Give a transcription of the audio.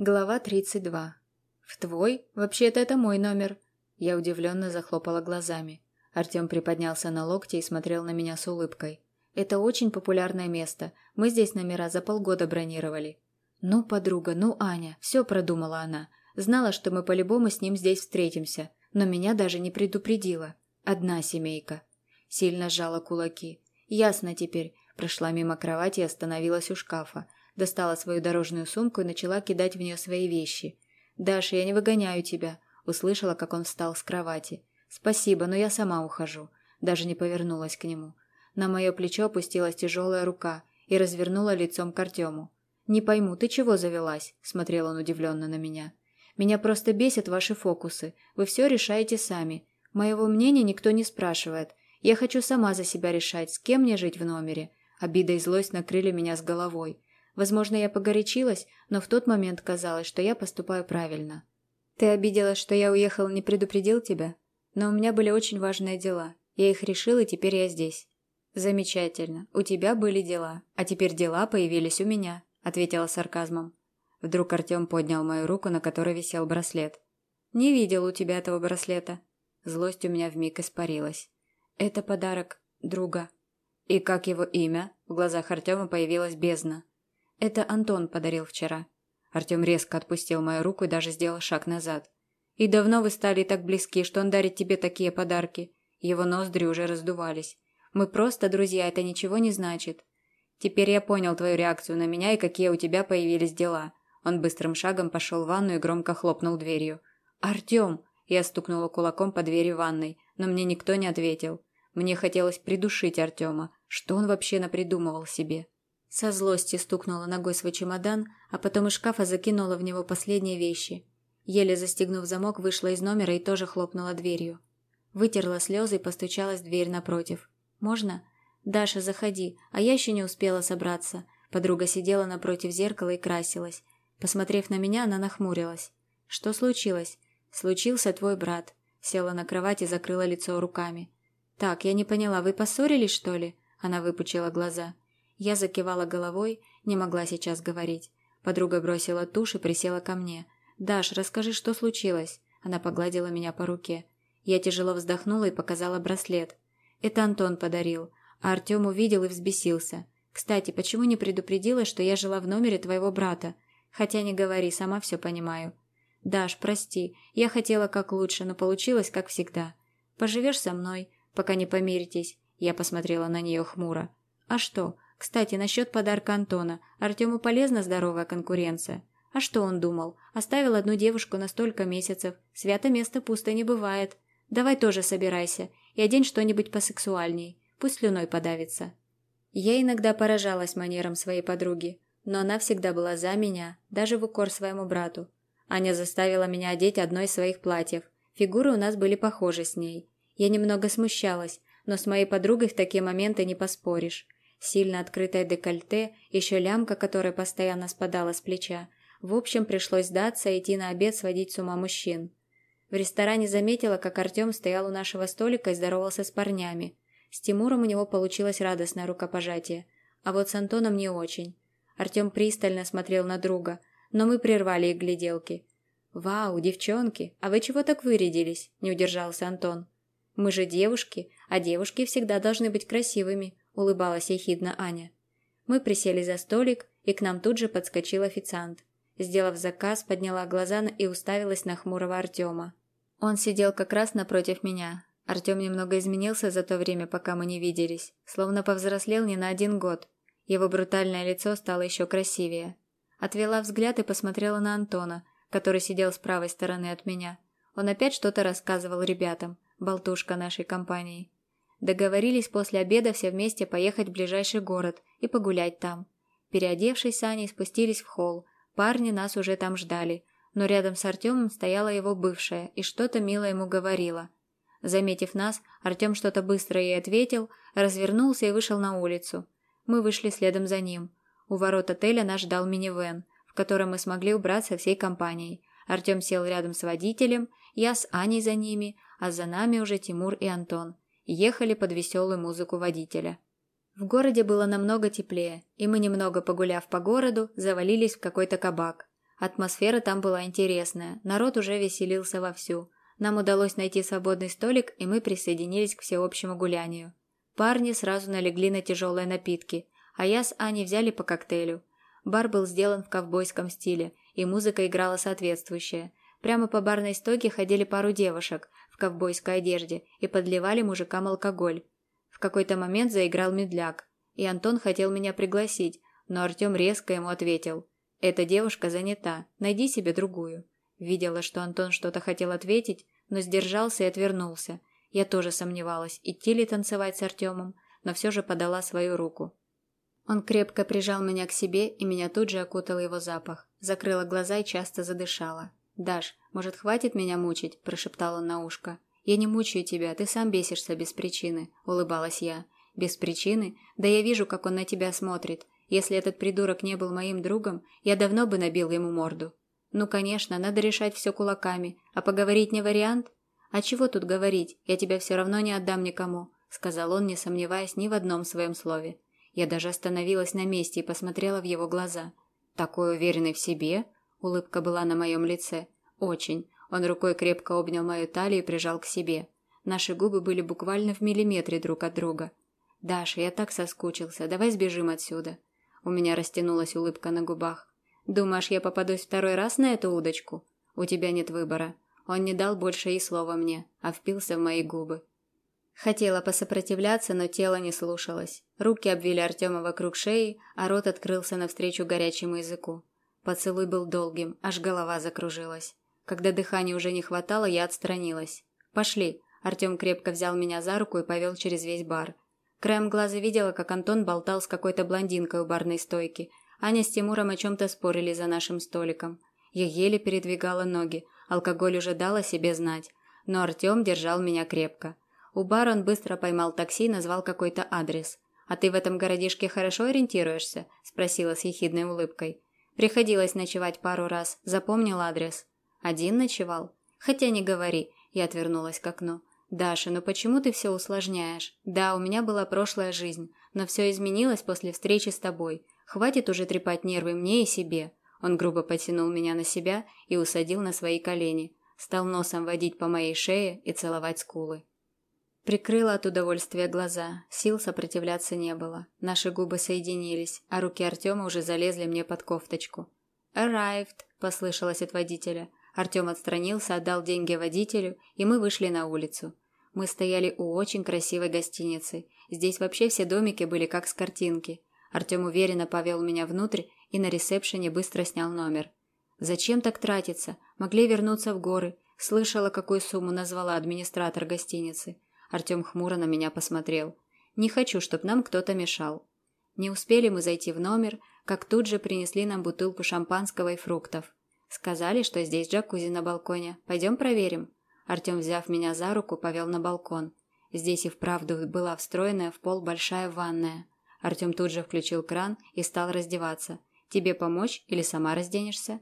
Глава 32. «В твой? Вообще-то это мой номер». Я удивленно захлопала глазами. Артем приподнялся на локте и смотрел на меня с улыбкой. «Это очень популярное место. Мы здесь номера за полгода бронировали». «Ну, подруга, ну, Аня, все продумала она. Знала, что мы по-любому с ним здесь встретимся, но меня даже не предупредила. Одна семейка». Сильно сжала кулаки. «Ясно теперь». Прошла мимо кровати и остановилась у шкафа достала свою дорожную сумку и начала кидать в нее свои вещи. «Даша, я не выгоняю тебя», – услышала, как он встал с кровати. «Спасибо, но я сама ухожу», – даже не повернулась к нему. На мое плечо опустилась тяжелая рука и развернула лицом к Артему. «Не пойму, ты чего завелась?» – смотрел он удивленно на меня. «Меня просто бесят ваши фокусы. Вы все решаете сами. Моего мнения никто не спрашивает. Я хочу сама за себя решать, с кем мне жить в номере». Обида и злость накрыли меня с головой. Возможно, я погорячилась, но в тот момент казалось, что я поступаю правильно. Ты обиделась, что я уехал не предупредил тебя? Но у меня были очень важные дела. Я их решил, и теперь я здесь. Замечательно. У тебя были дела, а теперь дела появились у меня, ответила сарказмом. Вдруг Артем поднял мою руку, на которой висел браслет. Не видел у тебя этого браслета. Злость у меня вмиг испарилась. Это подарок друга. И как его имя? В глазах Артема появилась бездна. Это Антон подарил вчера. Артем резко отпустил мою руку и даже сделал шаг назад. И давно вы стали так близки, что он дарит тебе такие подарки. Его ноздри уже раздувались. Мы просто друзья, это ничего не значит. Теперь я понял твою реакцию на меня и какие у тебя появились дела. Он быстрым шагом пошел в ванну и громко хлопнул дверью. «Артем!» Я стукнула кулаком по двери ванной, но мне никто не ответил. Мне хотелось придушить Артема. Что он вообще напридумывал себе? Со злости стукнула ногой свой чемодан, а потом из шкафа закинула в него последние вещи. Еле застегнув замок, вышла из номера и тоже хлопнула дверью. Вытерла слезы и постучалась в дверь напротив. «Можно?» «Даша, заходи, а я еще не успела собраться». Подруга сидела напротив зеркала и красилась. Посмотрев на меня, она нахмурилась. «Что случилось?» «Случился твой брат». Села на кровать и закрыла лицо руками. «Так, я не поняла, вы поссорились, что ли?» Она выпучила глаза. Я закивала головой, не могла сейчас говорить. Подруга бросила тушь и присела ко мне. «Даш, расскажи, что случилось?» Она погладила меня по руке. Я тяжело вздохнула и показала браслет. Это Антон подарил, а Артем увидел и взбесился. «Кстати, почему не предупредила, что я жила в номере твоего брата? Хотя не говори, сама все понимаю». «Даш, прости, я хотела как лучше, но получилось как всегда. Поживешь со мной, пока не помиритесь?» Я посмотрела на нее хмуро. «А что, кстати, насчет подарка Антона. Артему полезна здоровая конкуренция. А что он думал? Оставил одну девушку на столько месяцев. Свято место пусто не бывает. Давай тоже собирайся и одень что-нибудь посексуальней. Пусть слюной подавится. Я иногда поражалась манерам своей подруги, но она всегда была за меня, даже в укор своему брату. Аня заставила меня одеть одно из своих платьев. Фигуры у нас были похожи с ней. Я немного смущалась, но с моей подругой в такие моменты не поспоришь. Сильно открытое декольте, еще лямка, которая постоянно спадала с плеча. В общем, пришлось сдаться и идти на обед сводить с ума мужчин. В ресторане заметила, как Артем стоял у нашего столика и здоровался с парнями. С Тимуром у него получилось радостное рукопожатие, а вот с Антоном не очень. Артем пристально смотрел на друга, но мы прервали их гляделки. «Вау, девчонки, а вы чего так вырядились?» – не удержался Антон. «Мы же девушки, а девушки всегда должны быть красивыми», улыбалась ехидно Аня. Мы присели за столик, и к нам тут же подскочил официант. Сделав заказ, подняла глаза и уставилась на хмурого Артема. Он сидел как раз напротив меня. Артем немного изменился за то время, пока мы не виделись, словно повзрослел не на один год. Его брутальное лицо стало еще красивее. Отвела взгляд и посмотрела на Антона, который сидел с правой стороны от меня. Он опять что-то рассказывал ребятам, болтушка нашей компании. Договорились после обеда все вместе поехать в ближайший город и погулять там. Переодевшись с спустились в холл. Парни нас уже там ждали, но рядом с Артемом стояла его бывшая и что-то мило ему говорила. Заметив нас, Артем что-то быстро ей ответил, развернулся и вышел на улицу. Мы вышли следом за ним. У ворот отеля нас ждал минивэн, в котором мы смогли убраться всей компанией. Артем сел рядом с водителем, я с Аней за ними, а за нами уже Тимур и Антон – ехали под веселую музыку водителя. В городе было намного теплее, и мы, немного погуляв по городу, завалились в какой-то кабак. Атмосфера там была интересная, народ уже веселился вовсю. Нам удалось найти свободный столик, и мы присоединились к всеобщему гулянию. Парни сразу налегли на тяжелые напитки, а я с Аней взяли по коктейлю. Бар был сделан в ковбойском стиле, и музыка играла соответствующая. Прямо по барной стойке ходили пару девушек ковбойской одежде и подливали мужикам алкоголь. В какой-то момент заиграл медляк, и Антон хотел меня пригласить, но Артем резко ему ответил. «Эта девушка занята, найди себе другую». Видела, что Антон что-то хотел ответить, но сдержался и отвернулся. Я тоже сомневалась, идти ли танцевать с Артемом, но все же подала свою руку. Он крепко прижал меня к себе, и меня тут же окутал его запах. Закрыла глаза и часто задышала. «Даш, может, хватит меня мучить?» – прошептал он на ушко. «Я не мучаю тебя, ты сам бесишься без причины», – улыбалась я. «Без причины? Да я вижу, как он на тебя смотрит. Если этот придурок не был моим другом, я давно бы набил ему морду». «Ну, конечно, надо решать все кулаками, а поговорить не вариант?» «А чего тут говорить? Я тебя все равно не отдам никому», – сказал он, не сомневаясь ни в одном своем слове. Я даже остановилась на месте и посмотрела в его глаза. «Такой уверенный в себе?» Улыбка была на моем лице. «Очень». Он рукой крепко обнял мою талию и прижал к себе. Наши губы были буквально в миллиметре друг от друга. «Даша, я так соскучился. Давай сбежим отсюда». У меня растянулась улыбка на губах. «Думаешь, я попадусь второй раз на эту удочку? У тебя нет выбора». Он не дал больше и слова мне, а впился в мои губы. Хотела посопротивляться, но тело не слушалось. Руки обвили Артема вокруг шеи, а рот открылся навстречу горячему языку. Поцелуй был долгим, аж голова закружилась. Когда дыхания уже не хватало, я отстранилась. «Пошли!» Артем крепко взял меня за руку и повел через весь бар. Краем глаза видела, как Антон болтал с какой-то блондинкой у барной стойки. Аня с Тимуром о чем-то спорили за нашим столиком. Я еле передвигала ноги, алкоголь уже дал о себе знать. Но Артем держал меня крепко. У бара он быстро поймал такси и назвал какой-то адрес. «А ты в этом городишке хорошо ориентируешься?» – спросила с ехидной улыбкой. «Приходилось ночевать пару раз. Запомнил адрес?» «Один ночевал?» «Хотя не говори». Я отвернулась к окну. «Даша, ну почему ты все усложняешь? Да, у меня была прошлая жизнь, но все изменилось после встречи с тобой. Хватит уже трепать нервы мне и себе». Он грубо потянул меня на себя и усадил на свои колени. Стал носом водить по моей шее и целовать скулы. Прикрыла от удовольствия глаза. Сил сопротивляться не было. Наши губы соединились, а руки Артема уже залезли мне под кофточку. «Arrived», – послышалось от водителя. Артем отстранился, отдал деньги водителю, и мы вышли на улицу. Мы стояли у очень красивой гостиницы. Здесь вообще все домики были как с картинки. Артем уверенно повел меня внутрь и на ресепшене быстро снял номер. «Зачем так тратиться? Могли вернуться в горы». Слышала, какую сумму назвала администратор гостиницы. Артем хмуро на меня посмотрел. «Не хочу, чтоб нам кто-то мешал». Не успели мы зайти в номер, как тут же принесли нам бутылку шампанского и фруктов. Сказали, что здесь джакузи на балконе. Пойдем проверим. Артем, взяв меня за руку, повел на балкон. Здесь и вправду была встроенная в пол большая ванная. Артем тут же включил кран и стал раздеваться. «Тебе помочь или сама разденешься?»